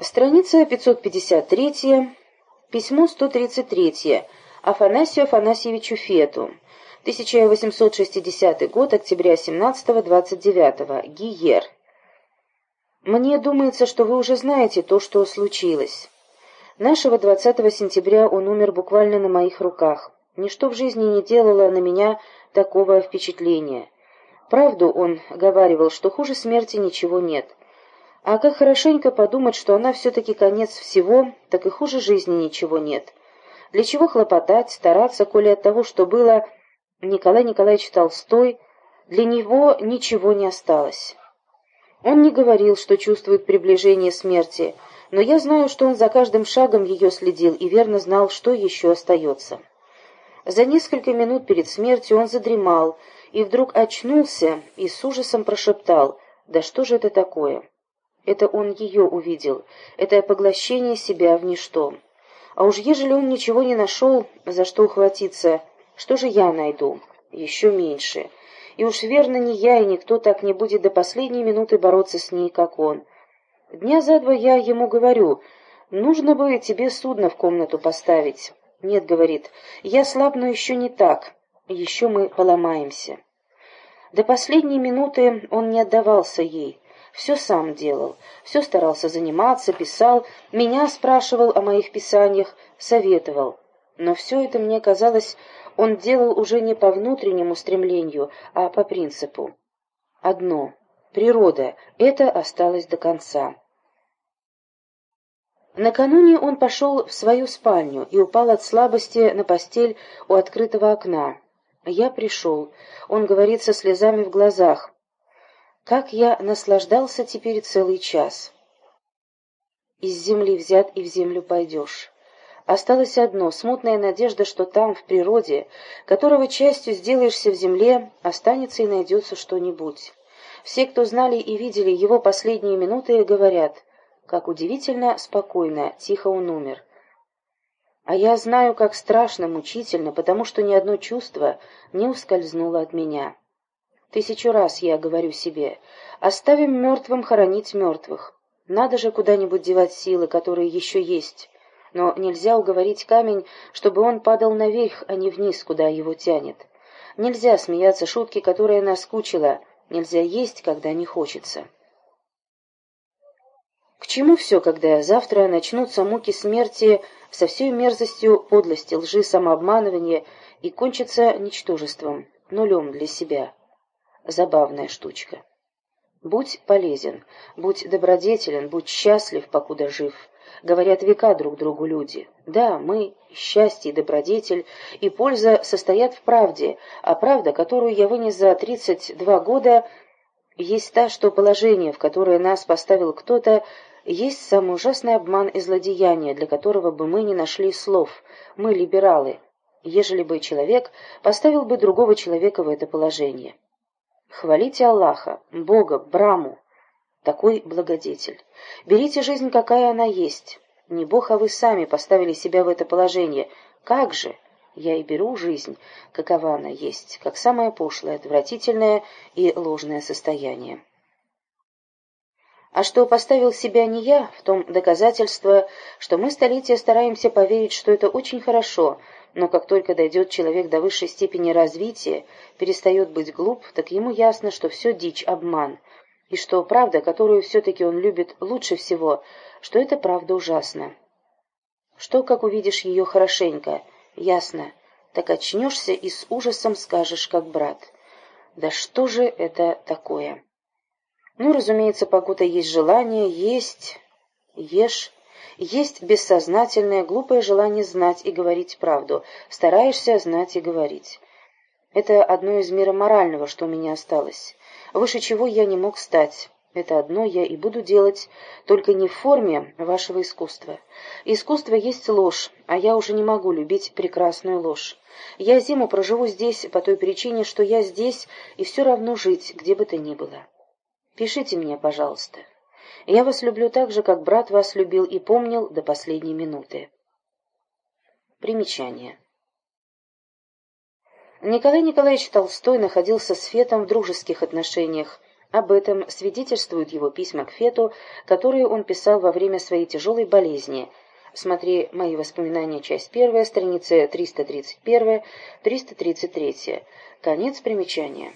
Страница 553, письмо 133, Афанасию Афанасьевичу Фету, 1860 год, октября 17-29, Гиер. Мне думается, что вы уже знаете то, что случилось. Нашего 20 сентября он умер буквально на моих руках. Ничто в жизни не делало на меня такого впечатления. Правду он говаривал, что хуже смерти ничего нет. А как хорошенько подумать, что она все-таки конец всего, так и хуже жизни ничего нет. Для чего хлопотать, стараться, коли от того, что было Николай Николаевич Толстой, для него ничего не осталось. Он не говорил, что чувствует приближение смерти, но я знаю, что он за каждым шагом ее следил и верно знал, что еще остается. За несколько минут перед смертью он задремал и вдруг очнулся и с ужасом прошептал «Да что же это такое?» Это он ее увидел, это поглощение себя в ничто. А уж ежели он ничего не нашел, за что ухватиться, что же я найду? Еще меньше. И уж верно не я, и никто так не будет до последней минуты бороться с ней, как он. Дня за два я ему говорю, нужно бы тебе судно в комнату поставить. Нет, говорит, я слаб, но еще не так. Еще мы поломаемся. До последней минуты он не отдавался ей, все сам делал, все старался заниматься, писал, меня спрашивал о моих писаниях, советовал. Но все это, мне казалось, он делал уже не по внутреннему стремлению, а по принципу. Одно — природа, это осталось до конца. Накануне он пошел в свою спальню и упал от слабости на постель у открытого окна. Я пришел. Он говорит со слезами в глазах. Как я наслаждался теперь целый час. Из земли взят и в землю пойдешь. Осталось одно — смутная надежда, что там, в природе, которого частью сделаешься в земле, останется и найдется что-нибудь. Все, кто знали и видели его последние минуты, говорят, как удивительно спокойно, тихо он умер. А я знаю, как страшно, мучительно, потому что ни одно чувство не ускользнуло от меня. Тысячу раз я говорю себе, оставим мертвым хоронить мертвых. Надо же куда-нибудь девать силы, которые еще есть. Но нельзя уговорить камень, чтобы он падал наверх, а не вниз, куда его тянет. Нельзя смеяться шутки, которая наскучила. Нельзя есть, когда не хочется. К чему все, когда завтра начнутся муки смерти со всей мерзостью подлости, лжи, самообманывания и кончатся ничтожеством, нулем для себя? Забавная штучка. Будь полезен, будь добродетелен, будь счастлив, покуда жив. Говорят века друг другу люди. Да, мы, счастье и добродетель, и польза состоят в правде, а правда, которую я вынес за тридцать два года, есть та, что положение, в которое нас поставил кто-то, есть самый ужасный обман и злодеяние, для которого бы мы не нашли слов. Мы либералы, ежели бы человек поставил бы другого человека в это положение. Хвалите Аллаха, Бога, Браму. Такой благодетель. Берите жизнь, какая она есть. Не Бог, а вы сами поставили себя в это положение. Как же? Я и беру жизнь, какова она есть, как самое пошлое, отвратительное и ложное состояние. А что поставил себя не я, в том доказательство, что мы столетия стараемся поверить, что это очень хорошо — но как только дойдет человек до высшей степени развития, перестает быть глуп, так ему ясно, что все дичь, обман, и что правда, которую все-таки он любит лучше всего, что это правда ужасна. Что, как увидишь ее хорошенько, ясно, так очнешься и с ужасом скажешь, как брат. Да что же это такое? Ну, разумеется, покуда есть желание, есть, ешь, есть бессознательное, глупое желание знать и говорить правду. Стараешься знать и говорить. Это одно из мира морального, что у меня осталось. Выше чего я не мог стать. Это одно я и буду делать, только не в форме вашего искусства. Искусство есть ложь, а я уже не могу любить прекрасную ложь. Я зиму проживу здесь по той причине, что я здесь и все равно жить, где бы то ни было. Пишите мне, пожалуйста. Я вас люблю так же, как брат вас любил и помнил до последней минуты. Примечание. Николай Николаевич Толстой находился с Фетом в дружеских отношениях, Об этом свидетельствуют его письма к Фету, которые он писал во время своей тяжелой болезни. Смотри «Мои воспоминания», часть первая, страницы 331-333. Конец примечания.